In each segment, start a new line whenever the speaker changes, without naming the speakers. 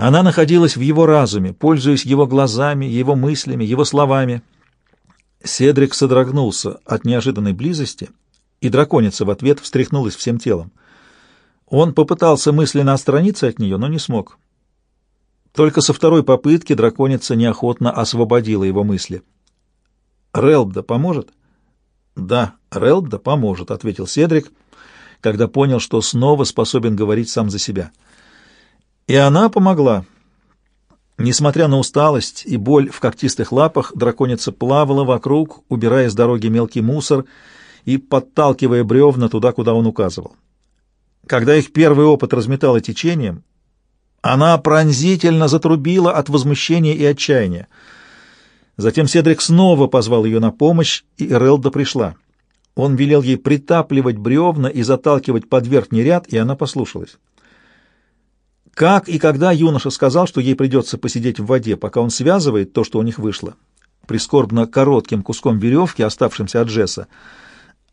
Она находилась в его разуме, пользуясь его глазами, его мыслями, его словами. Седрик содрогнулся от неожиданной близости, и драконица в ответ встряхнулась всем телом. Он попытался мысленно отстраниться от нее, но не смог. Только со второй попытки драконица неохотно освободила его мысли. «Релбда поможет?» «Да, Релбда поможет», — ответил Седрик, когда понял, что снова способен говорить сам за себя. И она помогла. Несмотря на усталость и боль в когтистых лапах, драконица плавала вокруг, убирая с дороги мелкий мусор и подталкивая бревна туда, куда он указывал. Когда их первый опыт разметало течением, она пронзительно затрубила от возмущения и отчаяния. Затем Седрик снова позвал ее на помощь, и Эрелда пришла. Он велел ей притапливать бревна и заталкивать под верхний ряд, и она послушалась. Как и когда юноша сказал, что ей придется посидеть в воде, пока он связывает то, что у них вышло, прискорбно коротким куском веревки, оставшимся от Джесса,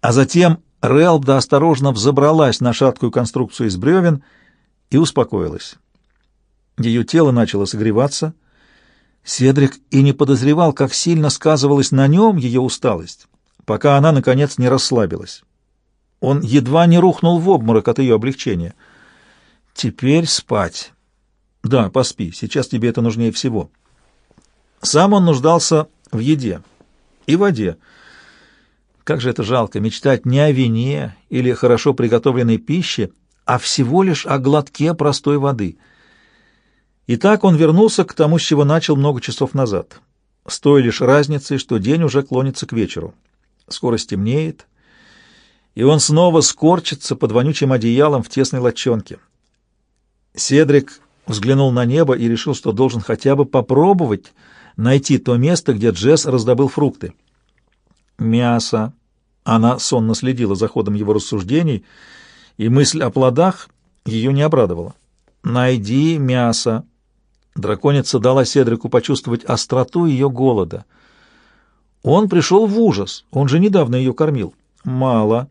а затем Релда осторожно взобралась на шаткую конструкцию из бревен и успокоилась. Ее тело начало согреваться. Седрик и не подозревал, как сильно сказывалась на нем ее усталость, пока она, наконец, не расслабилась. Он едва не рухнул в обморок от ее облегчения. «Теперь спать». «Да, поспи, сейчас тебе это нужнее всего». Сам он нуждался в еде и воде. Как же это жалко мечтать не о вине или хорошо приготовленной пище, а всего лишь о глотке простой воды — и так он вернулся к тому, с чего начал много часов назад, с той лишь разницей, что день уже клонится к вечеру. Скоро стемнеет, и он снова скорчится под вонючим одеялом в тесной лачонке. Седрик взглянул на небо и решил, что должен хотя бы попробовать найти то место, где Джесс раздобыл фрукты. Мясо. Она сонно следила за ходом его рассуждений, и мысль о плодах ее не обрадовала. «Найди мясо», Драконица дала Седрику почувствовать остроту ее голода. Он пришел в ужас, он же недавно ее кормил. Мало.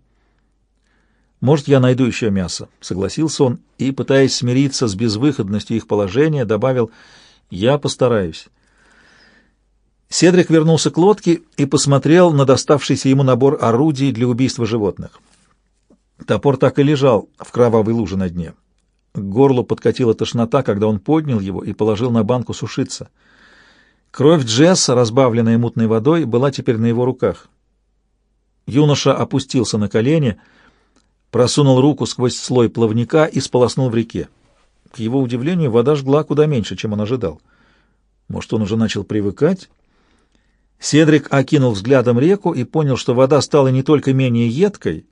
Может, я найду еще мясо, согласился он и, пытаясь смириться с безвыходностью их положения, добавил «Я постараюсь». Седрик вернулся к лодке и посмотрел на доставшийся ему набор орудий для убийства животных. Топор так и лежал в кровавой луже на дне. К горлу подкатила тошнота, когда он поднял его и положил на банку сушиться. Кровь Джесса, разбавленная мутной водой, была теперь на его руках. Юноша опустился на колени, просунул руку сквозь слой плавника и сполоснул в реке. К его удивлению, вода жгла куда меньше, чем он ожидал. Может, он уже начал привыкать? Седрик окинул взглядом реку и понял, что вода стала не только менее едкой,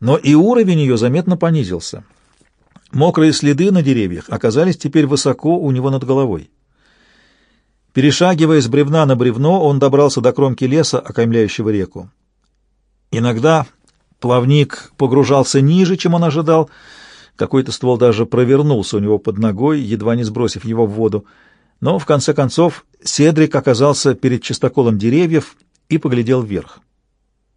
но и уровень ее заметно понизился. Мокрые следы на деревьях оказались теперь высоко у него над головой. Перешагивая с бревна на бревно, он добрался до кромки леса, окаймляющего реку. Иногда плавник погружался ниже, чем он ожидал. Какой-то ствол даже провернулся у него под ногой, едва не сбросив его в воду. Но, в конце концов, Седрик оказался перед чистоколом деревьев и поглядел вверх.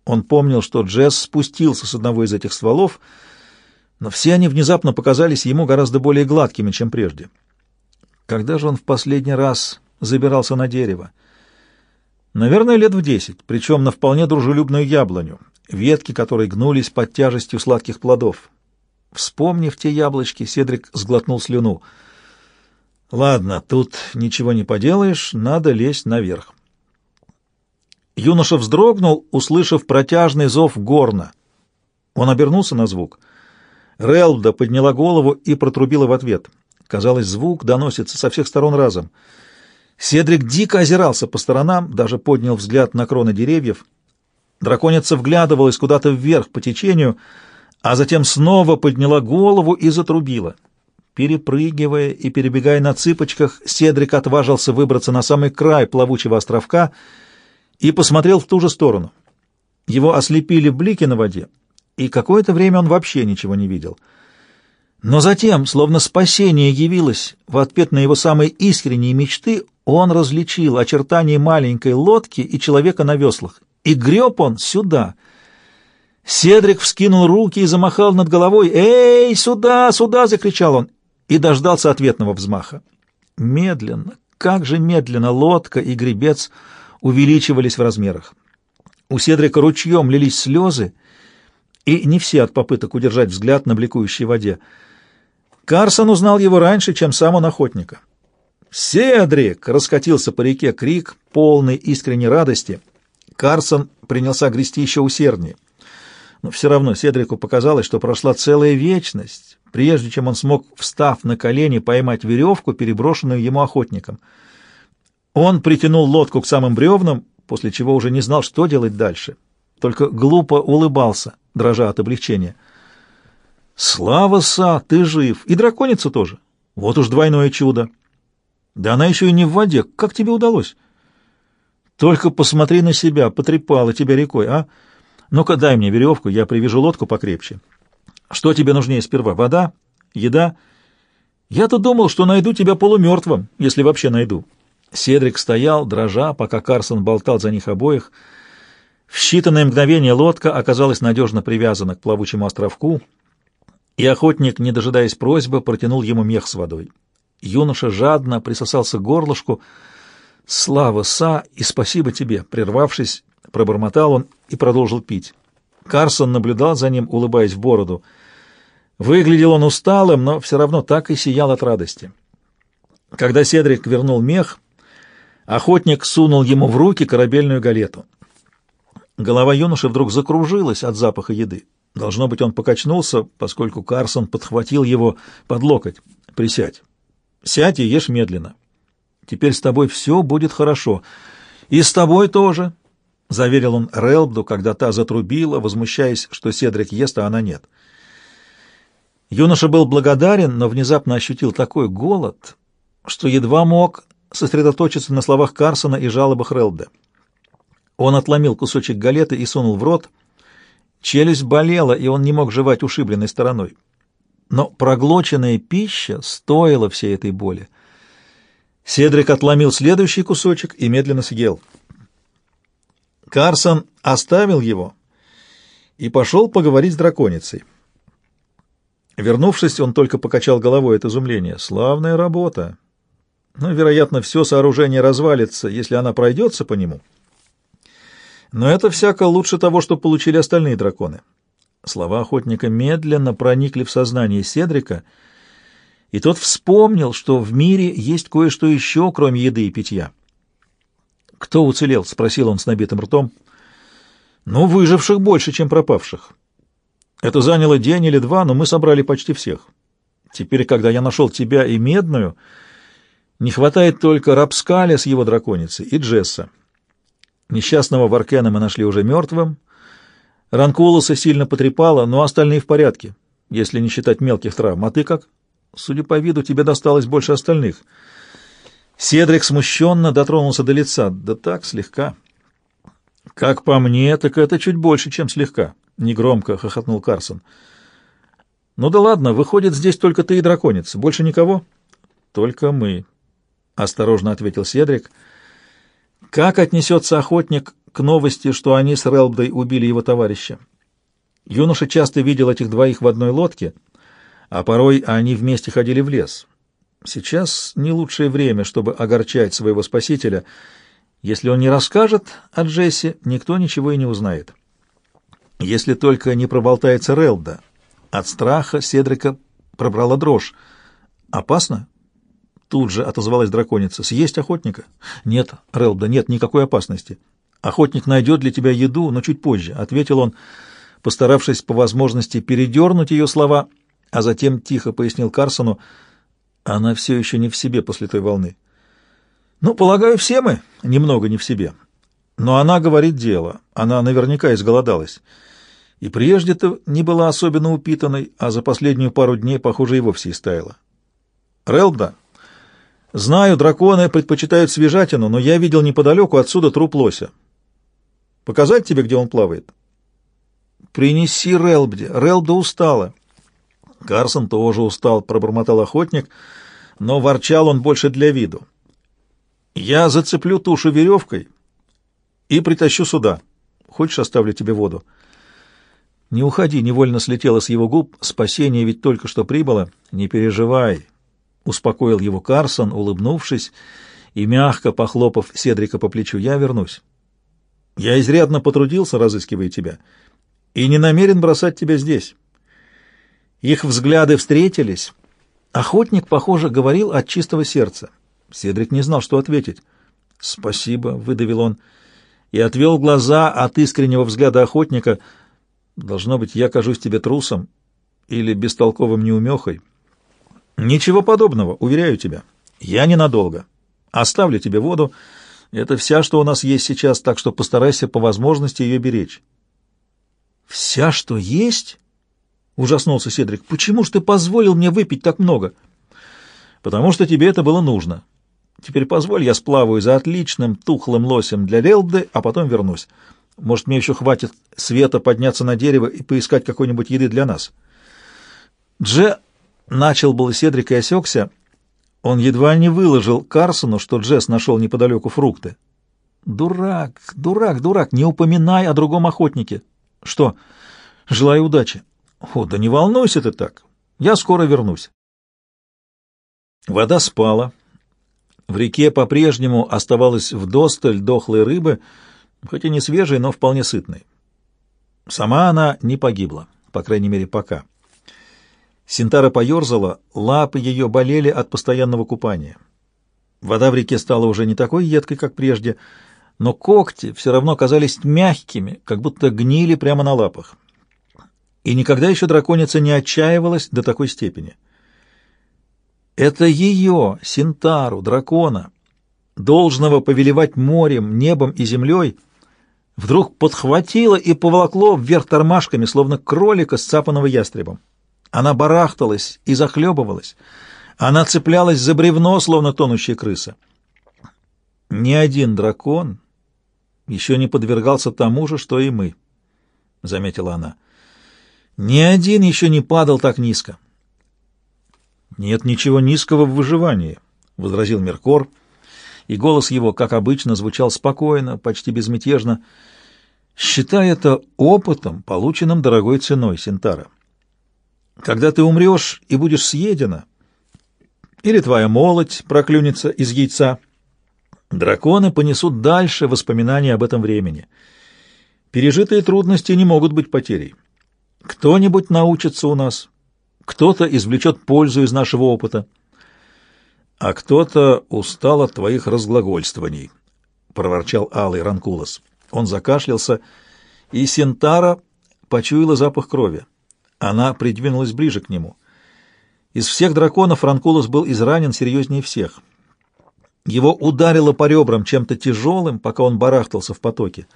Он помнил, что Джесс спустился с одного из этих стволов — но все они внезапно показались ему гораздо более гладкими, чем прежде. Когда же он в последний раз забирался на дерево? Наверное, лет в десять, причем на вполне дружелюбную яблоню, ветки которой гнулись под тяжестью сладких плодов. Вспомнив те яблочки, Седрик сглотнул слюну. «Ладно, тут ничего не поделаешь, надо лезть наверх». Юноша вздрогнул, услышав протяжный зов горна. Он обернулся на звук — Релда подняла голову и протрубила в ответ. Казалось, звук доносится со всех сторон разом. Седрик дико озирался по сторонам, даже поднял взгляд на кроны деревьев. Драконица вглядывалась куда-то вверх по течению, а затем снова подняла голову и затрубила. Перепрыгивая и перебегая на цыпочках, Седрик отважился выбраться на самый край плавучего островка и посмотрел в ту же сторону. Его ослепили блики на воде, и какое-то время он вообще ничего не видел. Но затем, словно спасение явилось в ответ на его самые искренние мечты, он различил очертания маленькой лодки и человека на веслах, и греб он сюда. Седрик вскинул руки и замахал над головой. «Эй, сюда, сюда!» — закричал он. и дождался ответного взмаха. Медленно, как же медленно лодка и гребец увеличивались в размерах. У Седрика ручьем лились слезы, и не все от попыток удержать взгляд на бликующей воде. Карсон узнал его раньше, чем сам он охотника. «Седрик!» — раскатился по реке крик, полный искренней радости. Карсон принялся грести еще усерднее. Но все равно Седрику показалось, что прошла целая вечность, прежде чем он смог, встав на колени, поймать веревку, переброшенную ему охотником. Он притянул лодку к самым бревнам, после чего уже не знал, что делать дальше. Только глупо улыбался, дрожа от облегчения. «Слава, Са, ты жив! И драконица тоже! Вот уж двойное чудо!» Да она еще и не в воде. Как тебе удалось? Только посмотри на себя, потрепала тебя рекой, а? Ну-ка, дай мне веревку, я привяжу лодку покрепче. Что тебе нужнее сперва, вода, еда? Я-то думал, что найду тебя полумертвым, если вообще найду. Седрик стоял, дрожа, пока Карсон болтал за них обоих. В считанное мгновение лодка оказалась надежно привязана к плавучему островку, и охотник, не дожидаясь просьбы, протянул ему мех с водой. Юноша жадно присосался к горлышку. «Слава, Са, и спасибо тебе!» Прервавшись, пробормотал он и продолжил пить. Карсон наблюдал за ним, улыбаясь в бороду. Выглядел он усталым, но все равно так и сиял от радости. Когда Седрик вернул мех, охотник сунул ему в руки корабельную галету. Голова юноши вдруг закружилась от запаха еды. Должно быть, он покачнулся, поскольку Карсон подхватил его под локоть. «Присядь». Сядь и ешь медленно. Теперь с тобой все будет хорошо. И с тобой тоже, — заверил он Релбду, когда та затрубила, возмущаясь, что Седрик ест, а она нет. Юноша был благодарен, но внезапно ощутил такой голод, что едва мог сосредоточиться на словах Карсона и жалобах Релбда. Он отломил кусочек галеты и сунул в рот. Челюсть болела, и он не мог жевать ушибленной стороной но проглоченная пища стоила всей этой боли. Седрик отломил следующий кусочек и медленно съел. Карсон оставил его и пошел поговорить с драконицей. Вернувшись, он только покачал головой от изумления. Славная работа. Ну, вероятно, все сооружение развалится, если она пройдется по нему. Но это всяко лучше того, что получили остальные драконы. Слова охотника медленно проникли в сознание Седрика, и тот вспомнил, что в мире есть кое-что еще, кроме еды и питья. «Кто уцелел?» — спросил он с набитым ртом. «Ну, выживших больше, чем пропавших. Это заняло день или два, но мы собрали почти всех. Теперь, когда я нашел тебя и Медную, не хватает только Рапскаля с его драконицей и Джесса. Несчастного Варкена мы нашли уже мертвым, — Ранкулоса сильно потрепало, но остальные в порядке, если не считать мелких травм. А ты как? Судя по виду, тебе досталось больше остальных. Седрик смущенно дотронулся до лица. Да так, слегка. Как по мне, так это чуть больше, чем слегка. Негромко хохотнул Карсон. Ну да ладно, выходит, здесь только ты и драконица. Больше никого? Только мы, осторожно ответил Седрик. Как отнесется охотник к новости, что они с Релбдой убили его товарища. Юноша часто видел этих двоих в одной лодке, а порой они вместе ходили в лес. Сейчас не лучшее время, чтобы огорчать своего спасителя. Если он не расскажет о Джесси, никто ничего и не узнает. Если только не проболтается Релда. От страха Седрика пробрала дрожь. «Опасно?» Тут же отозвалась драконица. «Съесть охотника?» «Нет, Релда, нет никакой опасности. Охотник найдет для тебя еду, но чуть позже, — ответил он, постаравшись по возможности передернуть ее слова, а затем тихо пояснил Карсону, она все еще не в себе после той волны. Ну, полагаю, все мы немного не в себе. Но она говорит дело, она наверняка изголодалась. И прежде-то не была особенно упитанной, а за последнюю пару дней, похоже, и вовсе истаяла. Релда, знаю, драконы предпочитают свежатину, но я видел неподалеку отсюда труп лося. Показать тебе, где он плавает? Принеси Релбде. Релбда устала. Карсон тоже устал, пробормотал охотник, но ворчал он больше для виду. Я зацеплю тушу веревкой и притащу сюда. Хочешь, оставлю тебе воду? Не уходи, невольно слетело с его губ. Спасение ведь только что прибыло. Не переживай. — успокоил его Карсон, улыбнувшись и мягко похлопав Седрика по плечу. «Я вернусь. Я изрядно потрудился, разыскивая тебя, и не намерен бросать тебя здесь». Их взгляды встретились. Охотник, похоже, говорил от чистого сердца. Седрик не знал, что ответить. «Спасибо», — выдавил он, и отвел глаза от искреннего взгляда охотника. «Должно быть, я кажусь тебе трусом или бестолковым неумехой». «Ничего подобного, уверяю тебя. Я ненадолго. Оставлю тебе воду. Это вся, что у нас есть сейчас, так что постарайся по возможности ее беречь». «Вся, что есть?» — ужаснулся Седрик. «Почему ж ты позволил мне выпить так много?» «Потому что тебе это было нужно. Теперь позволь, я сплаваю за отличным тухлым лосем для Релды, а потом вернусь. Может, мне еще хватит света подняться на дерево и поискать какой-нибудь еды для нас». Дже начал был Седрик и осекся. Он едва не выложил Карсону, что Джесс нашел неподалеку фрукты. «Дурак, дурак, дурак, не упоминай о другом охотнике». «Что? Желаю удачи». «О, да не волнуйся ты так. Я скоро вернусь». Вода спала. В реке по-прежнему оставалось вдосталь дохлой рыбы, хоть и не свежей, но вполне сытной. Сама она не погибла, по крайней мере, пока. Синтара поерзала, лапы ее болели от постоянного купания. Вода в реке стала уже не такой едкой, как прежде, но когти все равно казались мягкими, как будто гнили прямо на лапах. И никогда еще драконица не отчаивалась до такой степени. Это ее, Синтару, дракона, должного повелевать морем, небом и землей, вдруг подхватило и поволокло вверх тормашками, словно кролика, сцапанного ястребом. Она барахталась и захлебывалась. Она цеплялась за бревно, словно тонущая крыса. Ни один дракон еще не подвергался тому же, что и мы, — заметила она. Ни один еще не падал так низко. «Нет ничего низкого в выживании», — возразил Меркор, и голос его, как обычно, звучал спокойно, почти безмятежно. «Считай это опытом, полученным дорогой ценой, Синтара. Когда ты умрешь и будешь съедена, или твоя молоть проклюнется из яйца, драконы понесут дальше воспоминания об этом времени. Пережитые трудности не могут быть потерей». Кто-нибудь научится у нас, кто-то извлечет пользу из нашего опыта, а кто-то устал от твоих разглагольствований, — проворчал Алый Ранкулос. Он закашлялся, и Сентара почуяла запах крови. Она придвинулась ближе к нему. Из всех драконов Ранкулос был изранен серьезнее всех. Его ударило по ребрам чем-то тяжелым, пока он барахтался в потоке.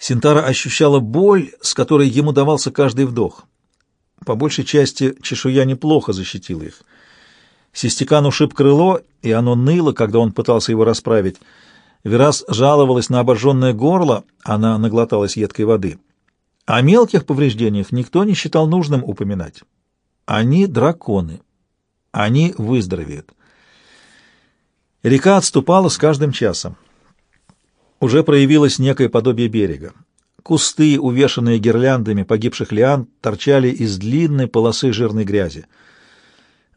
Синтара ощущала боль, с которой ему давался каждый вдох. По большей части чешуя неплохо защитила их. Систекан ушиб крыло, и оно ныло, когда он пытался его расправить. Верас жаловалась на обожженное горло, она наглоталась едкой воды. О мелких повреждениях никто не считал нужным упоминать. Они драконы. Они выздоровеют. Река отступала с каждым часом уже проявилось некое подобие берега. Кусты, увешанные гирляндами погибших лиан, торчали из длинной полосы жирной грязи.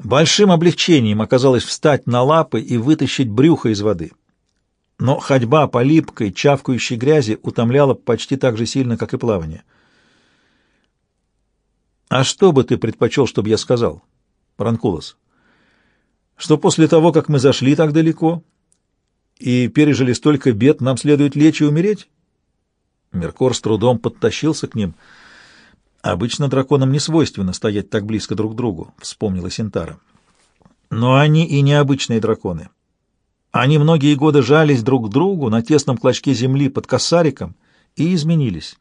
Большим облегчением оказалось встать на лапы и вытащить брюхо из воды. Но ходьба по липкой, чавкающей грязи утомляла почти так же сильно, как и плавание. «А что бы ты предпочел, чтобы я сказал?» Ранкулос. «Что после того, как мы зашли так далеко, и пережили столько бед, нам следует лечь и умереть? Меркор с трудом подтащился к ним. Обычно драконам не свойственно стоять так близко друг к другу, вспомнила Синтара. Но они и необычные драконы. Они многие годы жались друг к другу на тесном клочке земли под косариком и изменились.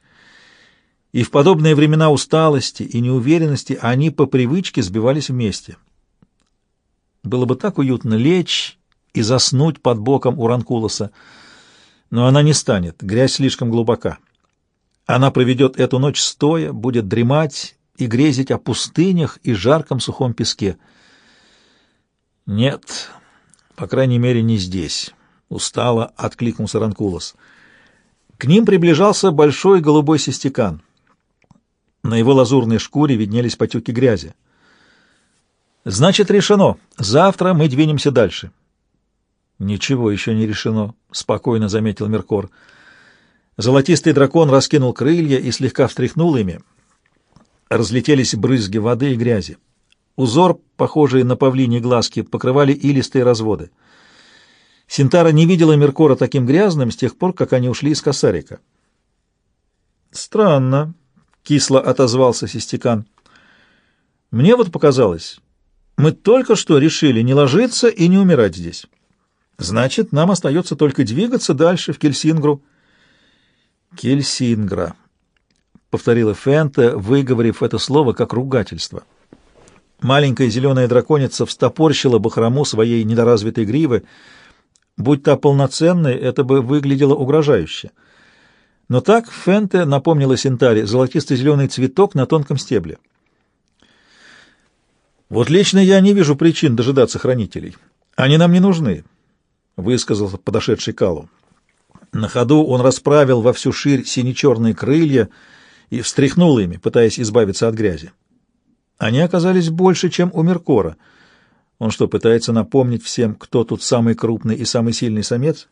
И в подобные времена усталости и неуверенности они по привычке сбивались вместе. Было бы так уютно лечь и заснуть под боком у Ранкулоса. Но она не станет, грязь слишком глубока. Она проведет эту ночь стоя, будет дремать и грезить о пустынях и жарком сухом песке. Нет, по крайней мере, не здесь. Устало откликнулся Ранкулос. К ним приближался большой голубой систекан. На его лазурной шкуре виднелись потеки грязи. Значит, решено. Завтра мы двинемся дальше. Ничего еще не решено, спокойно заметил Меркор. Золотистый дракон раскинул крылья и слегка встряхнул ими. Разлетелись брызги воды и грязи. Узор, похожий на павлиньи глазки, покрывали илистые разводы. Синтара не видела Меркора таким грязным с тех пор, как они ушли из косарика. «Странно», — кисло отозвался Систекан. «Мне вот показалось, мы только что решили не ложиться и не умирать здесь. Значит, нам остается только двигаться дальше, в Кельсингру». «Кельсингра», — повторила Фента, выговорив это слово как ругательство. Маленькая зеленая драконица встопорщила бахрому своей недоразвитой гривы. Будь та полноценной, это бы выглядело угрожающе. Но так Фенте напомнила Синтаре золотисто-зеленый цветок на тонком стебле. «Вот лично я не вижу причин дожидаться хранителей. Они нам не нужны», — высказал подошедший Калу. На ходу он расправил во всю ширь сине-черные крылья и встряхнул ими, пытаясь избавиться от грязи. Они оказались больше, чем у Меркора. Он что, пытается напомнить всем, кто тут самый крупный и самый сильный самец?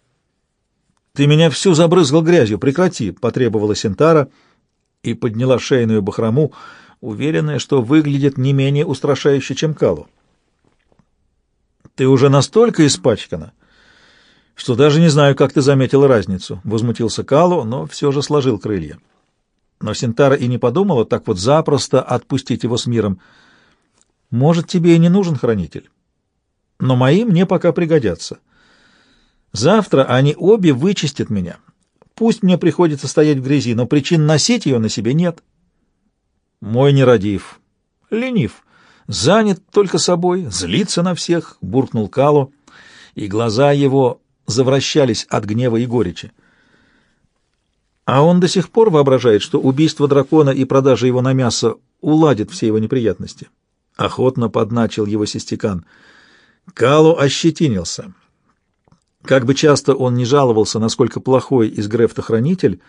«Ты меня всю забрызгал грязью, прекрати!» — потребовала Синтара и подняла шейную бахрому, уверенная, что выглядит не менее устрашающе, чем Калу. «Ты уже настолько испачкана, что даже не знаю, как ты заметила разницу», — возмутился Калу, но все же сложил крылья. Но Синтара и не подумала так вот запросто отпустить его с миром. «Может, тебе и не нужен хранитель, но мои мне пока пригодятся». Завтра они обе вычистят меня. Пусть мне приходится стоять в грязи, но причин носить ее на себе нет. Мой нерадив, ленив, занят только собой, злится на всех, буркнул Калу, и глаза его завращались от гнева и горечи. А он до сих пор воображает, что убийство дракона и продажа его на мясо уладит все его неприятности. Охотно подначил его Систекан. Калу ощетинился. Как бы часто он не жаловался, насколько плохой из Грефта хранитель,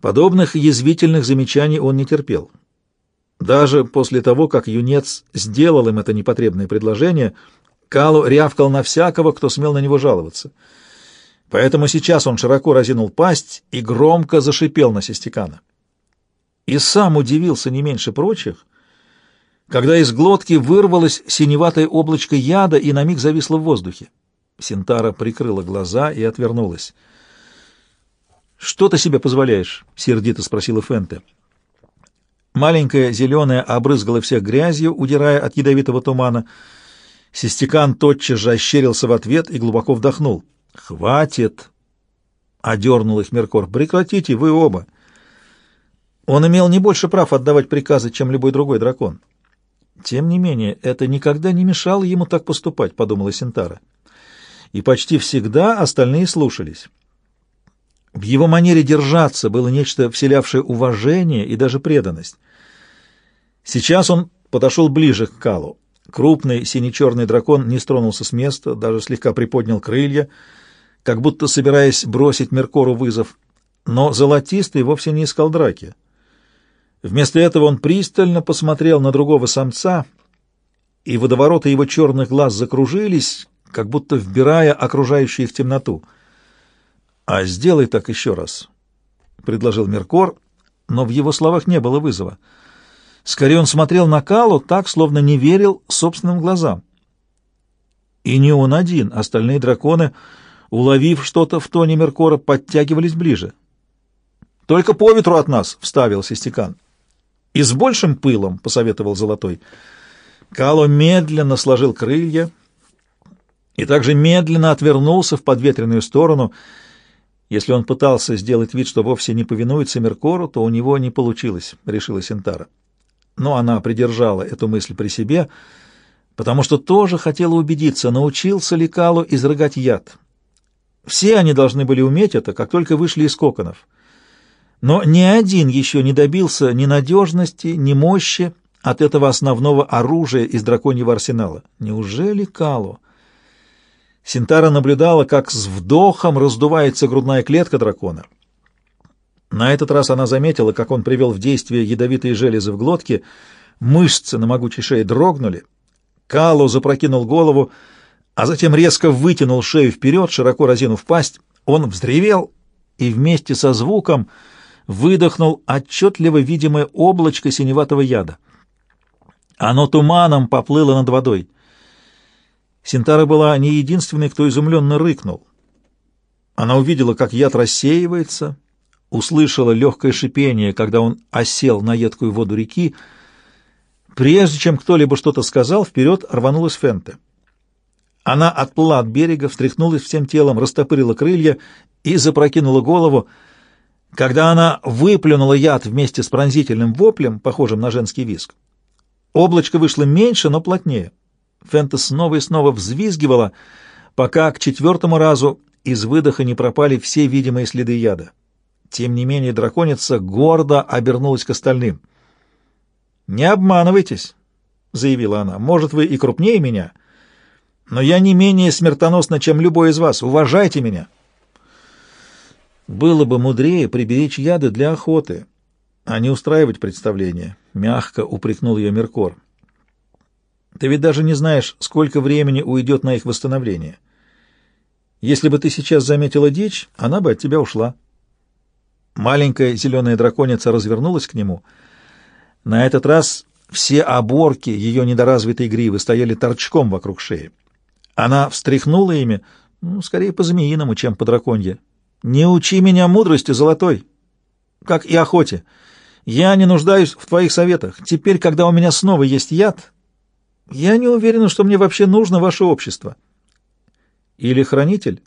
подобных язвительных замечаний он не терпел. Даже после того, как юнец сделал им это непотребное предложение, Калу рявкал на всякого, кто смел на него жаловаться. Поэтому сейчас он широко разинул пасть и громко зашипел на Систекана. И сам удивился не меньше прочих, когда из глотки вырвалось синеватое облачко яда и на миг зависло в воздухе. Синтара прикрыла глаза и отвернулась. «Что ты себе позволяешь?» — сердито спросила Фенте. Маленькая зеленая обрызгала всех грязью, удирая от ядовитого тумана. Систекан тотчас же ощерился в ответ и глубоко вдохнул. «Хватит!» — одернул их Меркор. «Прекратите, вы оба!» Он имел не больше прав отдавать приказы, чем любой другой дракон. Тем не менее, это никогда не мешало ему так поступать, — подумала Синтара и почти всегда остальные слушались. В его манере держаться было нечто, вселявшее уважение и даже преданность. Сейчас он подошел ближе к Калу. Крупный сине-черный дракон не стронулся с места, даже слегка приподнял крылья, как будто собираясь бросить Меркору вызов. Но золотистый вовсе не искал драки. Вместо этого он пристально посмотрел на другого самца, и водовороты его черных глаз закружились, как будто вбирая окружающую их темноту. «А сделай так еще раз», — предложил Меркор, но в его словах не было вызова. Скорее он смотрел на Калу так, словно не верил собственным глазам. И не он один, остальные драконы, уловив что-то в тоне Меркора, подтягивались ближе. «Только по ветру от нас!» — вставил Систекан. «И с большим пылом!» — посоветовал Золотой. Кало медленно сложил крылья — и также медленно отвернулся в подветренную сторону. Если он пытался сделать вид, что вовсе не повинуется Меркору, то у него не получилось, решила Синтара. Но она придержала эту мысль при себе, потому что тоже хотела убедиться, научился ли Калу изрыгать яд. Все они должны были уметь это, как только вышли из коконов. Но ни один еще не добился ни надежности, ни мощи от этого основного оружия из драконьего арсенала. Неужели Калу? Синтара наблюдала, как с вдохом раздувается грудная клетка дракона. На этот раз она заметила, как он привел в действие ядовитые железы в глотке, мышцы на могучей шее дрогнули. Кало запрокинул голову, а затем резко вытянул шею вперед, широко разинув пасть. Он взревел и вместе со звуком выдохнул отчетливо видимое облачко синеватого яда. Оно туманом поплыло над водой. Синтара была не единственной, кто изумленно рыкнул. Она увидела, как яд рассеивается, услышала легкое шипение, когда он осел на едкую воду реки. Прежде чем кто-либо что-то сказал, вперед рванулась Фенте. Она отплыла от берега, встряхнулась всем телом, растопырила крылья и запрокинула голову. Когда она выплюнула яд вместе с пронзительным воплем, похожим на женский визг, облачко вышло меньше, но плотнее. Фента снова и снова взвизгивала, пока к четвертому разу из выдоха не пропали все видимые следы яда. Тем не менее драконица гордо обернулась к остальным. «Не обманывайтесь», — заявила она, — «может, вы и крупнее меня, но я не менее смертоносна, чем любой из вас. Уважайте меня». Было бы мудрее приберечь яды для охоты, а не устраивать представление, — мягко упрекнул ее Меркор. Ты ведь даже не знаешь, сколько времени уйдет на их восстановление. Если бы ты сейчас заметила дичь, она бы от тебя ушла. Маленькая зеленая драконица развернулась к нему. На этот раз все оборки ее недоразвитой гривы стояли торчком вокруг шеи. Она встряхнула ими, ну, скорее по-змеиному, чем по-драконье. «Не учи меня мудрости, золотой, как и охоте. Я не нуждаюсь в твоих советах. Теперь, когда у меня снова есть яд, я не уверена, что мне вообще нужно ваше общество». Или хранитель?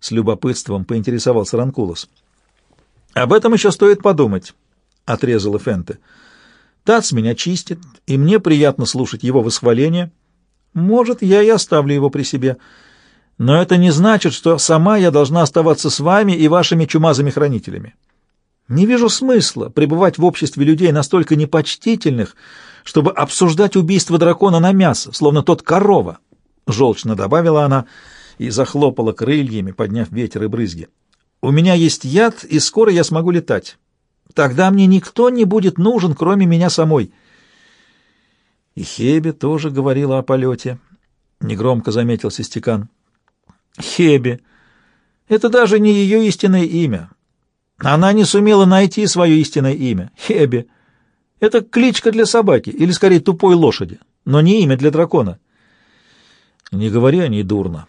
С любопытством поинтересовался Ранкулос. Об этом еще стоит подумать, отрезала Фенте. Тац меня чистит, и мне приятно слушать его восхваление. Может, я и оставлю его при себе. Но это не значит, что сама я должна оставаться с вами и вашими чумазыми хранителями. Не вижу смысла пребывать в обществе людей настолько непочтительных, чтобы обсуждать убийство дракона на мясо, словно тот корова. Желчно добавила она и захлопала крыльями, подняв ветер и брызги. «У меня есть яд, и скоро я смогу летать. Тогда мне никто не будет нужен, кроме меня самой». И Хебе тоже говорила о полете. Негромко заметил Систекан. Хебе. Это даже не ее истинное имя. Она не сумела найти свое истинное имя. Хебе. Это кличка для собаки, или скорее тупой лошади, но не имя для дракона. Не говори о ней дурно,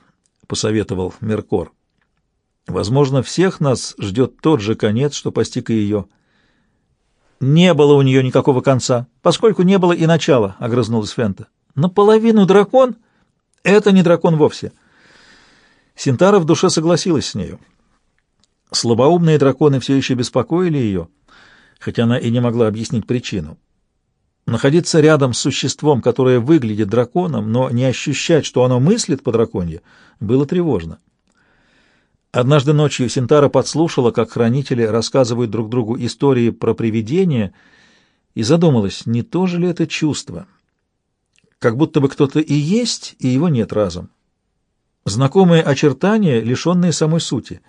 посоветовал Меркор. Возможно, всех нас ждет тот же конец, что постиг и ее. Не было у нее никакого конца, поскольку не было и начала, — огрызнулась Фента. Наполовину дракон — это не дракон вовсе. Синтара в душе согласилась с нею. Слабоумные драконы все еще беспокоили ее, хотя она и не могла объяснить причину. Находиться рядом с существом, которое выглядит драконом, но не ощущать, что оно мыслит по драконье, было тревожно. Однажды ночью Синтара подслушала, как хранители рассказывают друг другу истории про привидения, и задумалась, не то же ли это чувство. Как будто бы кто-то и есть, и его нет разом. Знакомые очертания, лишенные самой сути.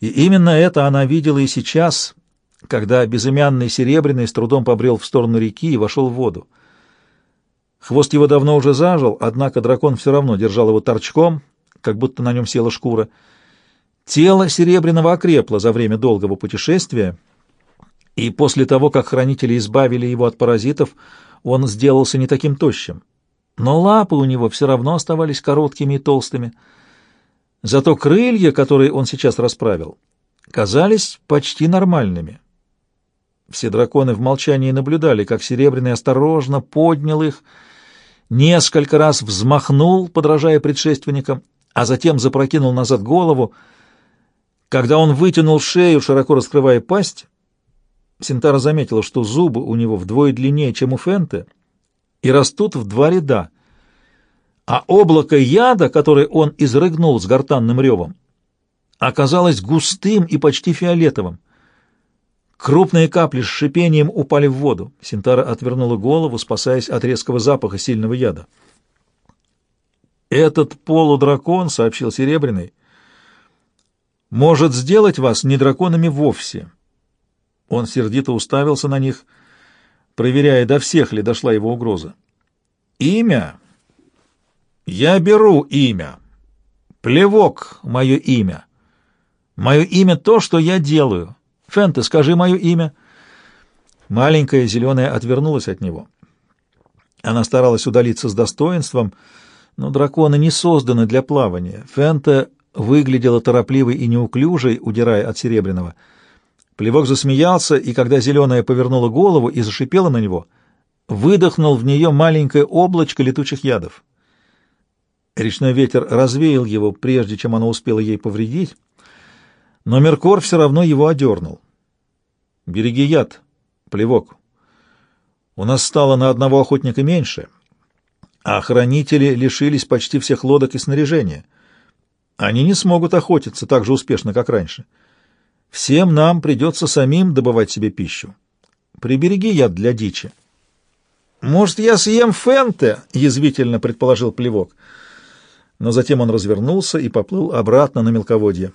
И именно это она видела и сейчас — когда безымянный Серебряный с трудом побрел в сторону реки и вошел в воду. Хвост его давно уже зажил, однако дракон все равно держал его торчком, как будто на нем села шкура. Тело Серебряного окрепло за время долгого путешествия, и после того, как хранители избавили его от паразитов, он сделался не таким тощим. Но лапы у него все равно оставались короткими и толстыми. Зато крылья, которые он сейчас расправил, казались почти нормальными. Все драконы в молчании наблюдали, как Серебряный осторожно поднял их, несколько раз взмахнул, подражая предшественникам, а затем запрокинул назад голову. Когда он вытянул шею, широко раскрывая пасть, Синтара заметила, что зубы у него вдвое длиннее, чем у Фенте, и растут в два ряда. А облако яда, которое он изрыгнул с гортанным ревом, оказалось густым и почти фиолетовым. Крупные капли с шипением упали в воду. Синтара отвернула голову, спасаясь от резкого запаха сильного яда. «Этот полудракон, — сообщил Серебряный, — может сделать вас не драконами вовсе». Он сердито уставился на них, проверяя, до всех ли дошла его угроза. «Имя Я беру имя. Плевок — мое имя. Мое имя — то, что я делаю. Фенте, скажи мое имя. Маленькая зеленая отвернулась от него. Она старалась удалиться с достоинством, но драконы не созданы для плавания. Фенте выглядела торопливой и неуклюжей, удирая от Серебряного. Плевок засмеялся, и когда зеленая повернула голову и зашипела на него, выдохнул в нее маленькое облачко летучих ядов. Речной ветер развеял его, прежде чем она успела ей повредить, но Меркор все равно его одернул. «Береги яд, плевок. У нас стало на одного охотника меньше, а хранители лишились почти всех лодок и снаряжения. Они не смогут охотиться так же успешно, как раньше. Всем нам придется самим добывать себе пищу. Прибереги яд для дичи». «Может, я съем фенте?» — язвительно предположил плевок. Но затем он развернулся и поплыл обратно на мелководье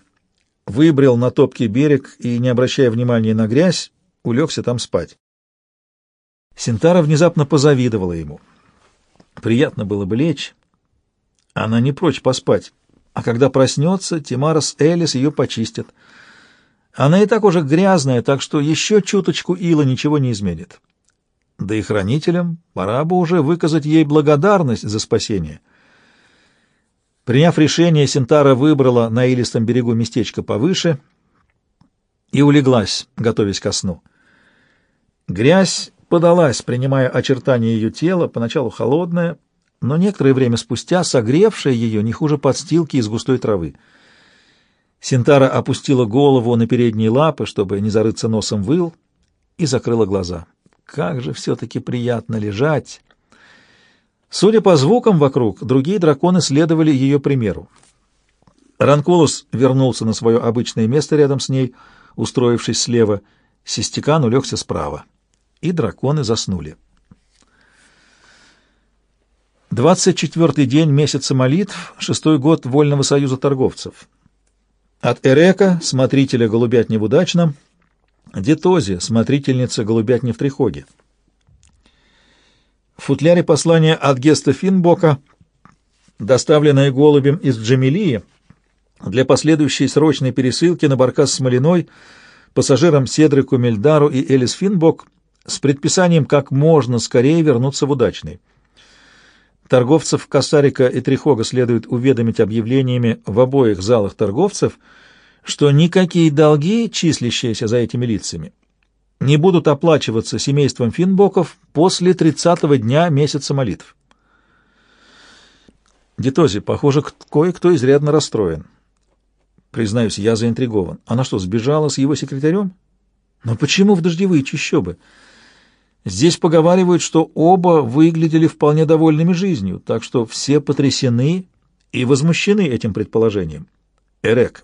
выбрел на топкий берег и, не обращая внимания на грязь, улегся там спать. Синтара внезапно позавидовала ему. Приятно было бы лечь. Она не прочь поспать, а когда проснется, Тимара с Элис ее почистят. Она и так уже грязная, так что еще чуточку ила ничего не изменит. Да и хранителям пора бы уже выказать ей благодарность за спасение — Приняв решение, Синтара выбрала на илистом берегу местечко повыше и улеглась, готовясь ко сну. Грязь подалась, принимая очертания ее тела, поначалу холодная, но некоторое время спустя согревшая ее не хуже подстилки из густой травы. Синтара опустила голову на передние лапы, чтобы не зарыться носом в ил, и закрыла глаза. Как же все-таки приятно лежать! Судя по звукам вокруг, другие драконы следовали ее примеру. Ранкулус вернулся на свое обычное место рядом с ней, устроившись слева. Систекан улегся справа. И драконы заснули. Двадцать четвертый день месяца молитв, шестой год Вольного союза торговцев. От Эрека, смотрителя голубятни в Удачном, Детози, смотрительница голубятни в Трихоге. В футляре послание от Геста Финбока, доставленное голубем из Джамилии, для последующей срочной пересылки на баркас Смолиной пассажирам Седрику Мельдару и Элис Финбок с предписанием как можно скорее вернуться в удачный. Торговцев Касарика и Трихога следует уведомить объявлениями в обоих залах торговцев, что никакие долги, числящиеся за этими лицами, не будут оплачиваться семейством Финбоков после тридцатого дня месяца молитв. Детози, похоже, кое-кто изрядно расстроен. Признаюсь, я заинтригован. Она что, сбежала с его секретарем? Но почему в дождевые чащобы? Здесь поговаривают, что оба выглядели вполне довольными жизнью, так что все потрясены и возмущены этим предположением. Эрек,